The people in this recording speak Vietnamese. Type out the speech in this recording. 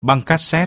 băng cassette.